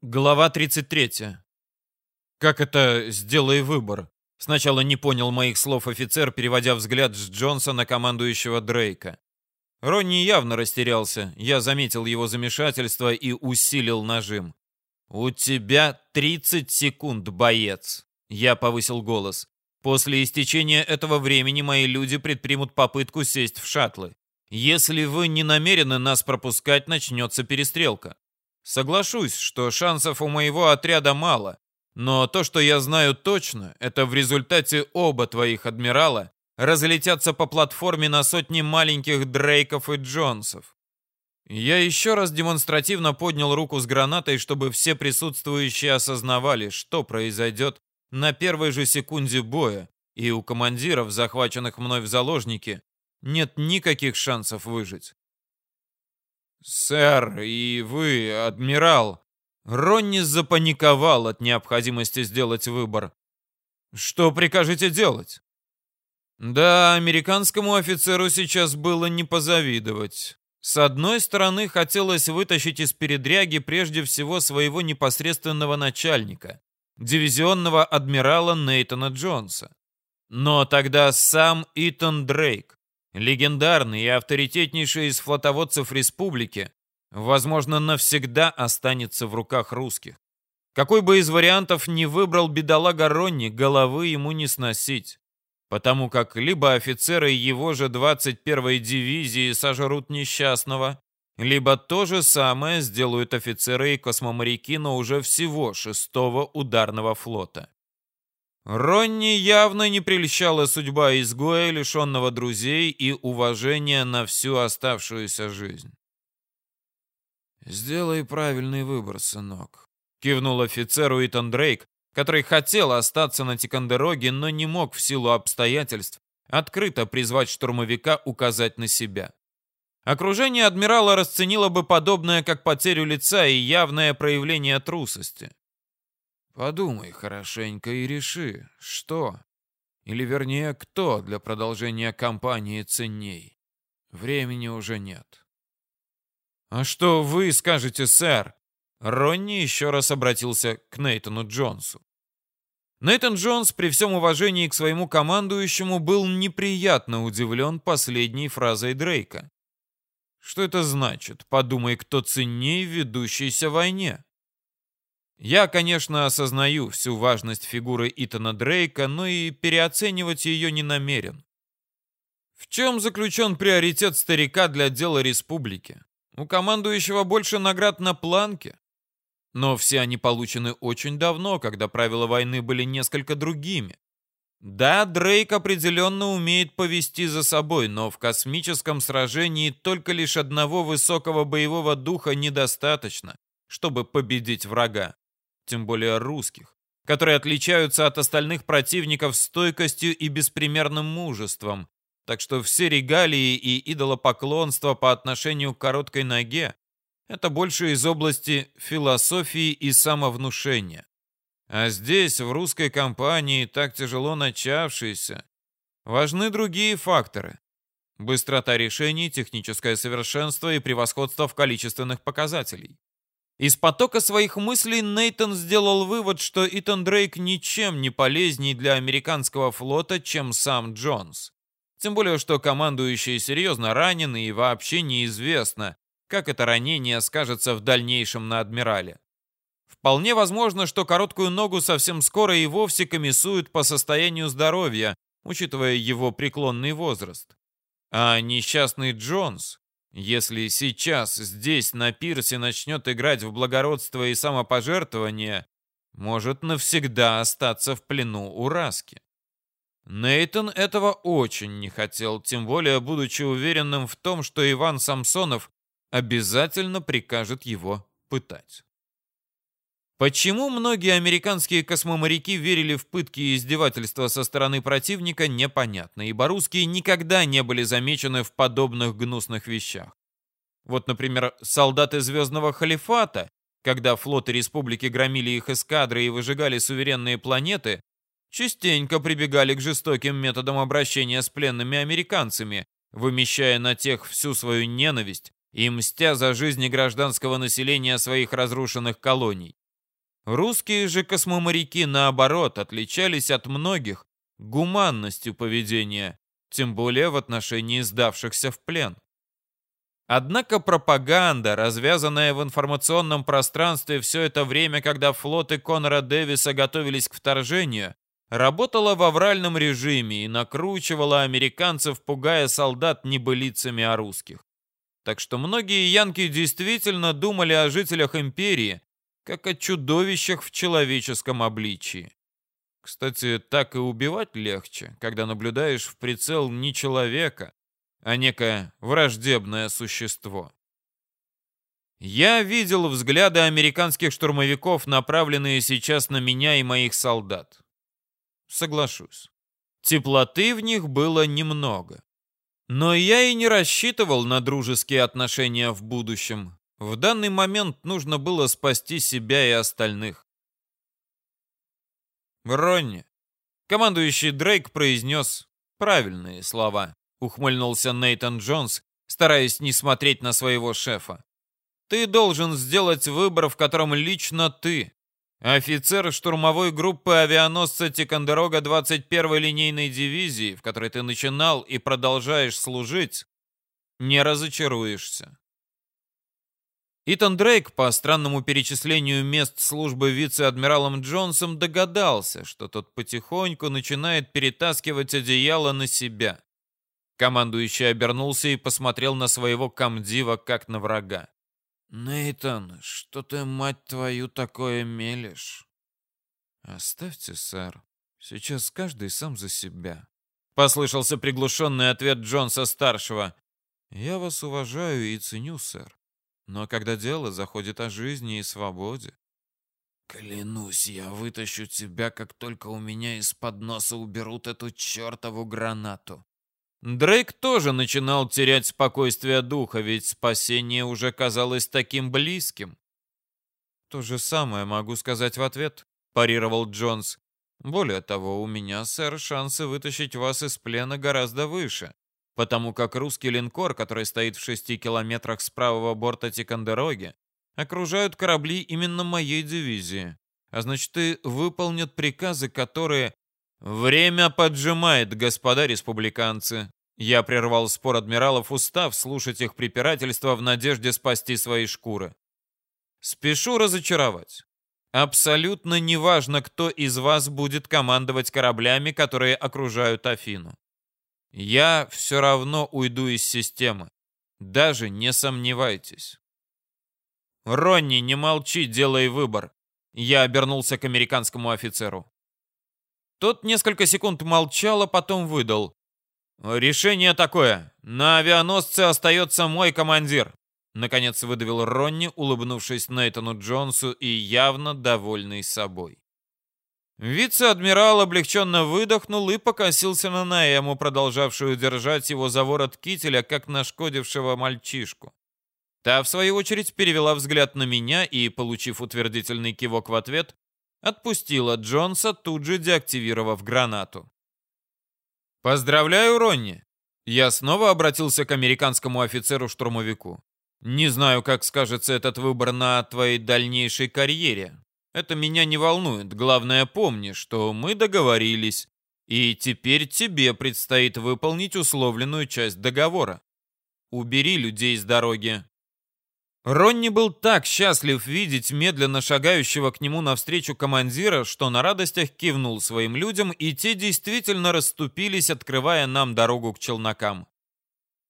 Глава 33. Как это «сделай выбор»? Сначала не понял моих слов офицер, переводя взгляд с Джонса на командующего Дрейка. Ронни явно растерялся. Я заметил его замешательство и усилил нажим. «У тебя 30 секунд, боец!» Я повысил голос. «После истечения этого времени мои люди предпримут попытку сесть в шаттлы. Если вы не намерены нас пропускать, начнется перестрелка. Соглашусь, что шансов у моего отряда мало, но то, что я знаю точно, это в результате оба твоих адмирала разлетятся по платформе на сотни маленьких Дрейков и Джонсов. Я еще раз демонстративно поднял руку с гранатой, чтобы все присутствующие осознавали, что произойдет на первой же секунде боя, и у командиров, захваченных мной в заложники, нет никаких шансов выжить. «Сэр, и вы, адмирал!» Ронни запаниковал от необходимости сделать выбор. «Что прикажете делать?» Да, американскому офицеру сейчас было не позавидовать. С одной стороны, хотелось вытащить из передряги прежде всего своего непосредственного начальника, дивизионного адмирала Нейтана Джонса. Но тогда сам Итан Дрейк, легендарный и авторитетнейший из флотоводцев республики, возможно, навсегда останется в руках русских. Какой бы из вариантов ни выбрал бедолага Ронни, головы ему не сносить. Потому как либо офицеры его же 21-й дивизии сожрут несчастного, либо то же самое сделают офицеры и космоморяки, но уже всего шестого ударного флота. Ронни явно не прельщала судьба изгоя, лишенного друзей и уважения на всю оставшуюся жизнь. «Сделай правильный выбор, сынок», — кивнул офицеру Итан Дрейк, который хотел остаться на Тикандероге, но не мог в силу обстоятельств открыто призвать штурмовика указать на себя. Окружение адмирала расценило бы подобное как потерю лица и явное проявление трусости. Подумай хорошенько и реши, что, или вернее, кто для продолжения кампании ценней. Времени уже нет. «А что вы скажете, сэр?» Ронни еще раз обратился к Нейтану Джонсу. Нейтан Джонс, при всем уважении к своему командующему, был неприятно удивлен последней фразой Дрейка. «Что это значит? Подумай, кто ценней в ведущейся войне?» Я, конечно, осознаю всю важность фигуры Итана Дрейка, но и переоценивать ее не намерен. В чем заключен приоритет старика для дела республики? У командующего больше наград на планке. Но все они получены очень давно, когда правила войны были несколько другими. Да, Дрейк определенно умеет повести за собой, но в космическом сражении только лишь одного высокого боевого духа недостаточно, чтобы победить врага тем более русских, которые отличаются от остальных противников стойкостью и беспримерным мужеством. Так что все регалии и идолопоклонство по отношению к короткой ноге – это больше из области философии и самовнушения. А здесь, в русской компании, так тяжело начавшейся, важны другие факторы. Быстрота решений, техническое совершенство и превосходство в количественных показателей. Из потока своих мыслей Нейтон сделал вывод, что Итан Дрейк ничем не полезней для американского флота, чем сам Джонс. Тем более, что командующий серьезно ранен и вообще неизвестно, как это ранение скажется в дальнейшем на адмирале. Вполне возможно, что короткую ногу совсем скоро и вовсе комиссуют по состоянию здоровья, учитывая его преклонный возраст. А несчастный Джонс если сейчас здесь на пирсе начнет играть в благородство и самопожертвование, может навсегда остаться в плену у Раски. Нейтон этого очень не хотел, тем более будучи уверенным в том, что Иван Самсонов обязательно прикажет его пытать. Почему многие американские космоморяки верили в пытки и издевательства со стороны противника, непонятно, ибо русские никогда не были замечены в подобных гнусных вещах. Вот, например, солдаты Звездного Халифата, когда флоты республики громили их эскадры и выжигали суверенные планеты, частенько прибегали к жестоким методам обращения с пленными американцами, вымещая на тех всю свою ненависть и мстя за жизни гражданского населения своих разрушенных колоний. Русские же космоморяки, наоборот, отличались от многих гуманностью поведения, тем более в отношении сдавшихся в плен. Однако пропаганда, развязанная в информационном пространстве все это время, когда флоты Конора Дэвиса готовились к вторжению, работала в авральном режиме и накручивала американцев, пугая солдат небылицами о русских. Так что многие янки действительно думали о жителях империи, как о чудовищах в человеческом обличии. Кстати, так и убивать легче, когда наблюдаешь в прицел не человека, а некое враждебное существо. Я видел взгляды американских штурмовиков, направленные сейчас на меня и моих солдат. Соглашусь. Теплоты в них было немного. Но я и не рассчитывал на дружеские отношения в будущем. В данный момент нужно было спасти себя и остальных. Ронни. Командующий Дрейк произнес правильные слова. Ухмыльнулся Нейтан Джонс, стараясь не смотреть на своего шефа. Ты должен сделать выбор, в котором лично ты, офицер штурмовой группы авианосца Тикандерога 21-й линейной дивизии, в которой ты начинал и продолжаешь служить, не разочаруешься. Итан Дрейк по странному перечислению мест службы вице-адмиралом Джонсом догадался, что тот потихоньку начинает перетаскивать одеяло на себя. Командующий обернулся и посмотрел на своего комдива, как на врага. «Нейтан, что ты, мать твою, такое мелешь?» «Оставьте, сэр. Сейчас каждый сам за себя», — послышался приглушенный ответ Джонса-старшего. «Я вас уважаю и ценю, сэр. Но когда дело заходит о жизни и свободе...» «Клянусь, я вытащу тебя, как только у меня из-под носа уберут эту чертову гранату», Дрейк тоже начинал терять спокойствие духа, ведь спасение уже казалось таким близким. «То же самое могу сказать в ответ», — парировал Джонс. «Более того, у меня, сэр, шансы вытащить вас из плена гораздо выше, потому как русский линкор, который стоит в шести километрах с правого борта Тикандероги, окружают корабли именно моей дивизии, а значит и выполнят приказы, которые «Время поджимает, господа республиканцы!» Я прервал спор адмиралов, устав слушать их препирательства в надежде спасти свои шкуры. Спешу разочаровать. Абсолютно неважно, кто из вас будет командовать кораблями, которые окружают Афину. Я все равно уйду из системы. Даже не сомневайтесь. Ронни, не молчи, делай выбор. Я обернулся к американскому офицеру. Тот несколько секунд молчал, а потом выдал. «Решение такое. На авианосце остается мой командир». Наконец выдавил Ронни, улыбнувшись Нейтану Джонсу и явно довольный собой. Вице-адмирал облегченно выдохнул и покосился на Наэму, продолжавшую держать его за ворот кителя, как нашкодившего мальчишку. Та, в свою очередь, перевела взгляд на меня и, получив утвердительный кивок в ответ, отпустила Джонса, тут же деактивировав гранату. «Поздравляю, Ронни!» Я снова обратился к американскому офицеру-штурмовику. «Не знаю, как скажется этот выбор на твоей дальнейшей карьере. Это меня не волнует. Главное, помни, что мы договорились, и теперь тебе предстоит выполнить условленную часть договора. Убери людей с дороги, Ронни был так счастлив видеть медленно шагающего к нему навстречу командира, что на радостях кивнул своим людям, и те действительно расступились, открывая нам дорогу к челнокам.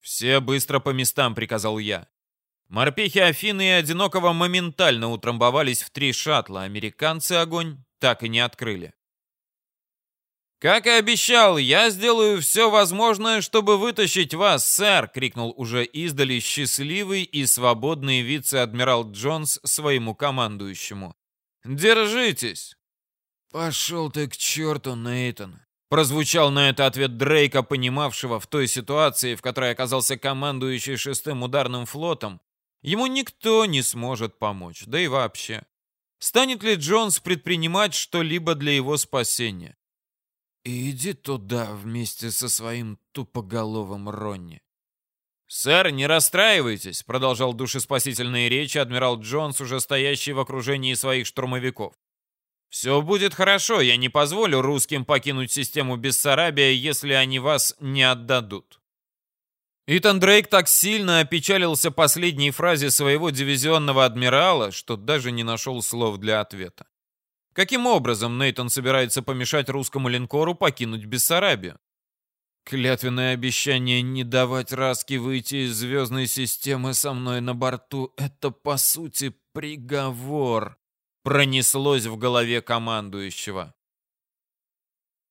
«Все быстро по местам», — приказал я. Морпехи Афины и Одинокого моментально утрамбовались в три шаттла, американцы огонь так и не открыли. «Как и обещал, я сделаю все возможное, чтобы вытащить вас, сэр!» — крикнул уже издали счастливый и свободный вице-адмирал Джонс своему командующему. «Держитесь!» «Пошел ты к черту, Нейтан!» Прозвучал на это ответ Дрейка, понимавшего в той ситуации, в которой оказался командующий шестым ударным флотом, ему никто не сможет помочь, да и вообще. Станет ли Джонс предпринимать что-либо для его спасения? иди туда вместе со своим тупоголовым Ронни. «Сэр, не расстраивайтесь», — продолжал душеспасительные речи адмирал Джонс, уже стоящий в окружении своих штурмовиков. Все будет хорошо, я не позволю русским покинуть систему Бессарабия, если они вас не отдадут. Итан Дрейк так сильно опечалился последней фразе своего дивизионного адмирала, что даже не нашел слов для ответа. Каким образом Нейтон собирается помешать русскому линкору покинуть Бессарабию? Клятвенное обещание не давать Раске выйти из звездной системы со мной на борту — это, по сути, приговор, пронеслось в голове командующего.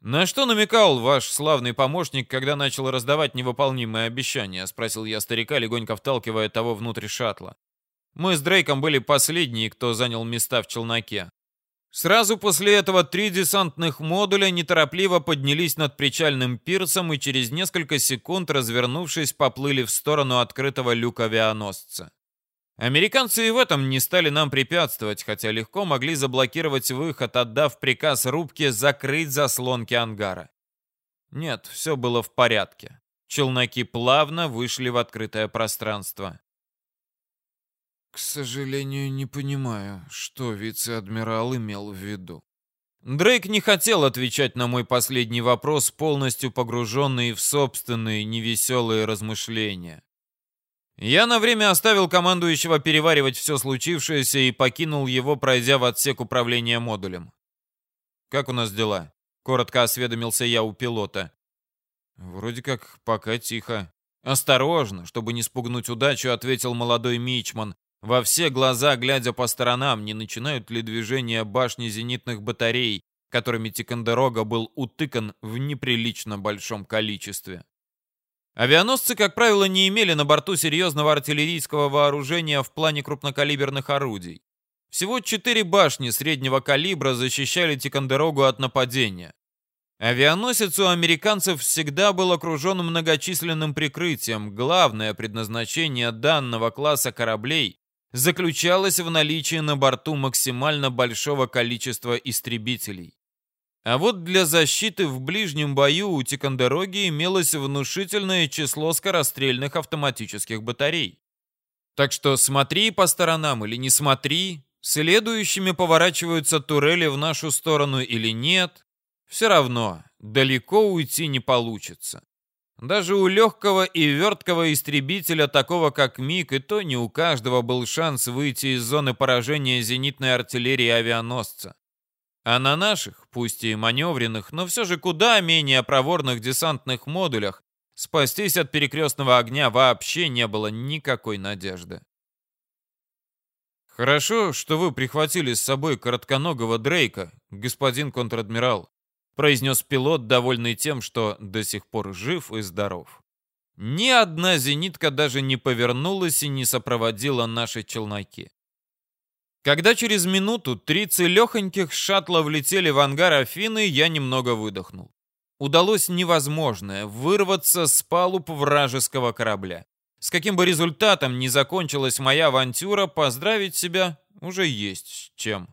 «На что намекал ваш славный помощник, когда начал раздавать невыполнимые обещания?» — спросил я старика, легонько вталкивая того внутрь шаттла. Мы с Дрейком были последние, кто занял места в челноке. Сразу после этого три десантных модуля неторопливо поднялись над причальным пирсом и через несколько секунд, развернувшись, поплыли в сторону открытого люка авианосца. Американцы и в этом не стали нам препятствовать, хотя легко могли заблокировать выход, отдав приказ рубке закрыть заслонки ангара. Нет, все было в порядке. Челноки плавно вышли в открытое пространство. К сожалению, не понимаю, что вице-адмирал имел в виду. Дрейк не хотел отвечать на мой последний вопрос, полностью погруженный в собственные невеселые размышления. Я на время оставил командующего переваривать все случившееся и покинул его, пройдя в отсек управления модулем. «Как у нас дела?» — коротко осведомился я у пилота. «Вроде как пока тихо». «Осторожно, чтобы не спугнуть удачу», — ответил молодой мичман, во все глаза, глядя по сторонам, не начинают ли движение башни зенитных батарей, которыми Тикандерога был утыкан в неприлично большом количестве. Авианосцы, как правило, не имели на борту серьезного артиллерийского вооружения в плане крупнокалиберных орудий. Всего четыре башни среднего калибра защищали Тикандерогу от нападения. Авианосец у американцев всегда был окружен многочисленным прикрытием. Главное предназначение данного класса кораблей заключалась в наличии на борту максимально большого количества истребителей. А вот для защиты в ближнем бою у Тикандероги имелось внушительное число скорострельных автоматических батарей. Так что смотри по сторонам или не смотри, следующими поворачиваются турели в нашу сторону или нет, все равно далеко уйти не получится. Даже у легкого и верткого истребителя, такого как МиГ, и то не у каждого был шанс выйти из зоны поражения зенитной артиллерии авианосца. А на наших, пусть и маневренных, но все же куда менее проворных десантных модулях спастись от перекрестного огня вообще не было никакой надежды. «Хорошо, что вы прихватили с собой коротконогого Дрейка, господин контр-адмирал», произнес пилот, довольный тем, что до сих пор жив и здоров. Ни одна зенитка даже не повернулась и не сопроводила наши челноки. Когда через минуту три целехоньких шаттла влетели в ангар Афины, я немного выдохнул. Удалось невозможное — вырваться с палуб вражеского корабля. С каким бы результатом ни закончилась моя авантюра, поздравить себя уже есть с чем.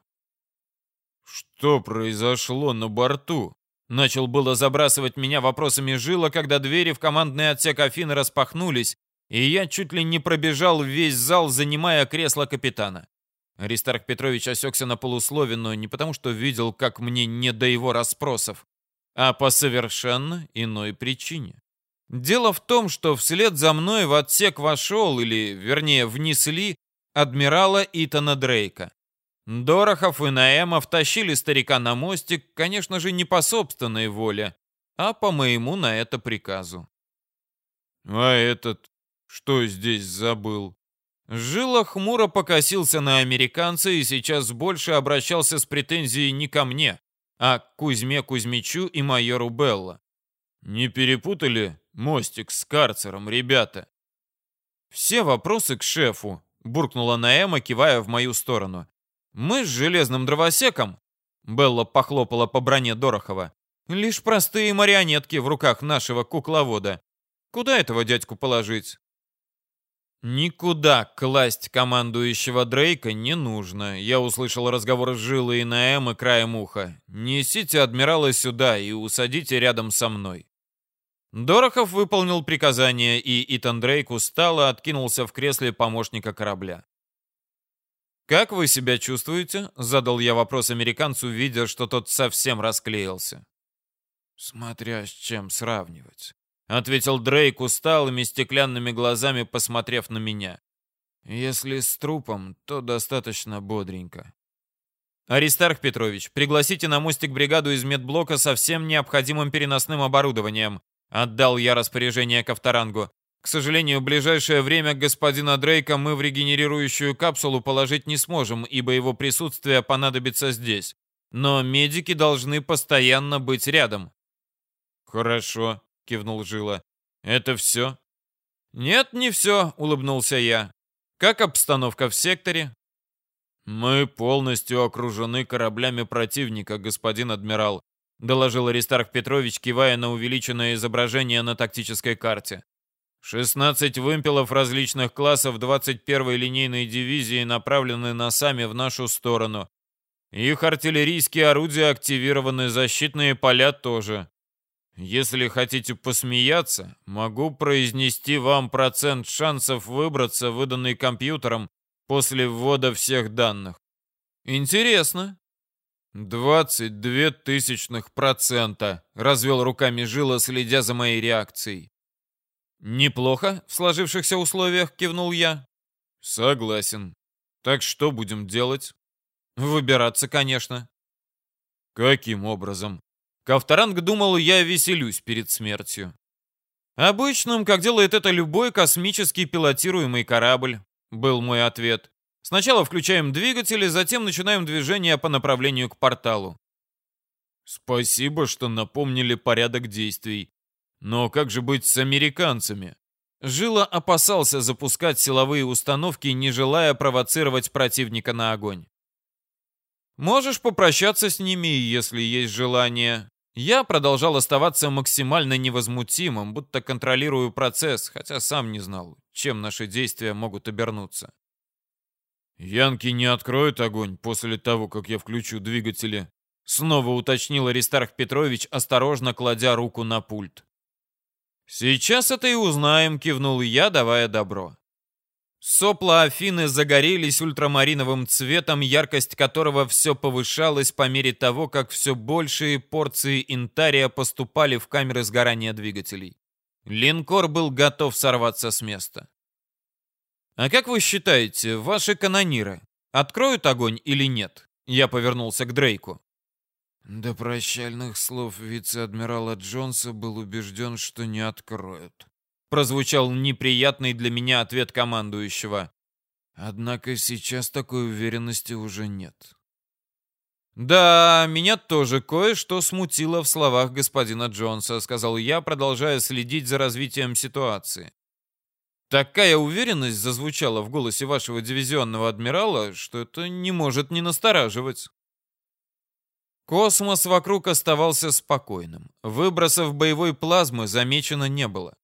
«Что произошло на борту?» Начал было забрасывать меня вопросами Жила, когда двери в командный отсек Афины распахнулись, и я чуть ли не пробежал весь зал, занимая кресло капитана. Аристарх Петрович осекся на полуслове, но не потому, что видел, как мне не до его расспросов, а по совершенно иной причине. Дело в том, что вслед за мной в отсек вошел, или, вернее, внесли, адмирала Итана Дрейка. Дорохов и Наэмов тащили старика на мостик, конечно же, не по собственной воле, а по моему на это приказу. «А этот что здесь забыл?» Жила хмуро покосился на американца и сейчас больше обращался с претензией не ко мне, а к Кузьме Кузьмичу и майору Белла. «Не перепутали мостик с карцером, ребята?» «Все вопросы к шефу», — буркнула Наэма, кивая в мою сторону. Мы с железным дровосеком, Белла похлопала по броне Дорохова, лишь простые марионетки в руках нашего кукловода. Куда этого дядьку положить? Никуда класть командующего Дрейка не нужно. Я услышал разговор с Жилой и Наэм и краем уха. Несите адмирала сюда и усадите рядом со мной. Дорохов выполнил приказание, и Итан Дрейк устало откинулся в кресле помощника корабля. «Как вы себя чувствуете?» — задал я вопрос американцу, видя, что тот совсем расклеился. «Смотря с чем сравнивать», — ответил Дрейк усталыми стеклянными глазами, посмотрев на меня. «Если с трупом, то достаточно бодренько». «Аристарх Петрович, пригласите на мостик бригаду из медблока со всем необходимым переносным оборудованием», — отдал я распоряжение Ковторангу. К сожалению, в ближайшее время господина Дрейка мы в регенерирующую капсулу положить не сможем, ибо его присутствие понадобится здесь. Но медики должны постоянно быть рядом. Хорошо, кивнул Жила. Это все? Нет, не все, улыбнулся я. Как обстановка в секторе? Мы полностью окружены кораблями противника, господин адмирал, доложил Аристарх Петрович, кивая на увеличенное изображение на тактической карте. 16 вымпелов различных классов 21-й линейной дивизии направлены носами в нашу сторону. Их артиллерийские орудия активированы, защитные поля тоже. Если хотите посмеяться, могу произнести вам процент шансов выбраться, выданный компьютером, после ввода всех данных. Интересно. 22 тысячных процента, развел руками Жила, следя за моей реакцией. «Неплохо в сложившихся условиях», — кивнул я. «Согласен. Так что будем делать?» «Выбираться, конечно». «Каким образом?» Ковторанг думал, я веселюсь перед смертью. «Обычным, как делает это любой космический пилотируемый корабль», — был мой ответ. «Сначала включаем двигатели, затем начинаем движение по направлению к порталу». «Спасибо, что напомнили порядок действий. Но как же быть с американцами? Жила опасался запускать силовые установки, не желая провоцировать противника на огонь. Можешь попрощаться с ними, если есть желание. Я продолжал оставаться максимально невозмутимым, будто контролирую процесс, хотя сам не знал, чем наши действия могут обернуться. «Янки не откроют огонь после того, как я включу двигатели», снова уточнил Аристарх Петрович, осторожно кладя руку на пульт. «Сейчас это и узнаем», — кивнул я, давая добро. Сопла Афины загорелись ультрамариновым цветом, яркость которого все повышалась по мере того, как все большие порции интария поступали в камеры сгорания двигателей. Линкор был готов сорваться с места. «А как вы считаете, ваши канониры откроют огонь или нет?» Я повернулся к Дрейку. До прощальных слов вице-адмирала Джонса был убежден, что не откроют. Прозвучал неприятный для меня ответ командующего. Однако сейчас такой уверенности уже нет. «Да, меня тоже кое-что смутило в словах господина Джонса», — сказал я, продолжая следить за развитием ситуации. «Такая уверенность зазвучала в голосе вашего дивизионного адмирала, что это не может не настораживать». Космос вокруг оставался спокойным. Выбросов боевой плазмы замечено не было.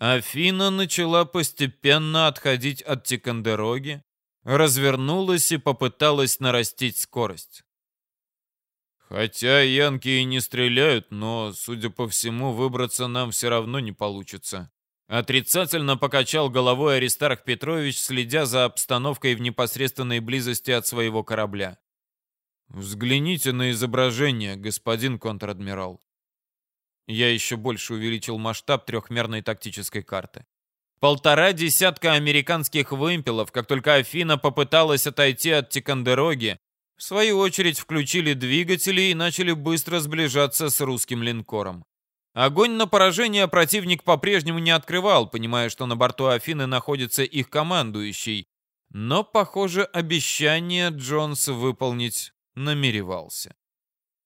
Афина начала постепенно отходить от Тикандероги, развернулась и попыталась нарастить скорость. Хотя янки и не стреляют, но, судя по всему, выбраться нам все равно не получится. Отрицательно покачал головой Аристарх Петрович, следя за обстановкой в непосредственной близости от своего корабля. Взгляните на изображение, господин контр-адмирал. Я еще больше увеличил масштаб трехмерной тактической карты. Полтора десятка американских вымпелов, как только Афина попыталась отойти от Тикандероги, в свою очередь включили двигатели и начали быстро сближаться с русским линкором. Огонь на поражение противник по-прежнему не открывал, понимая, что на борту Афины находится их командующий. Но, похоже, обещание Джонс выполнить намеревался.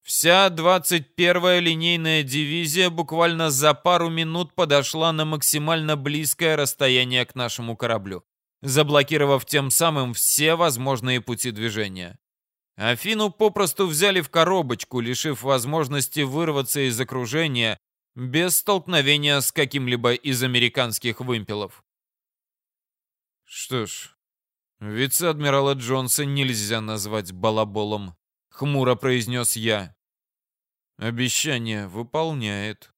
Вся 21-я линейная дивизия буквально за пару минут подошла на максимально близкое расстояние к нашему кораблю, заблокировав тем самым все возможные пути движения. Афину попросту взяли в коробочку, лишив возможности вырваться из окружения без столкновения с каким-либо из американских вымпелов. Что ж, вице-адмирала Джонса нельзя назвать балаболом хмуро произнес я. Обещание выполняет.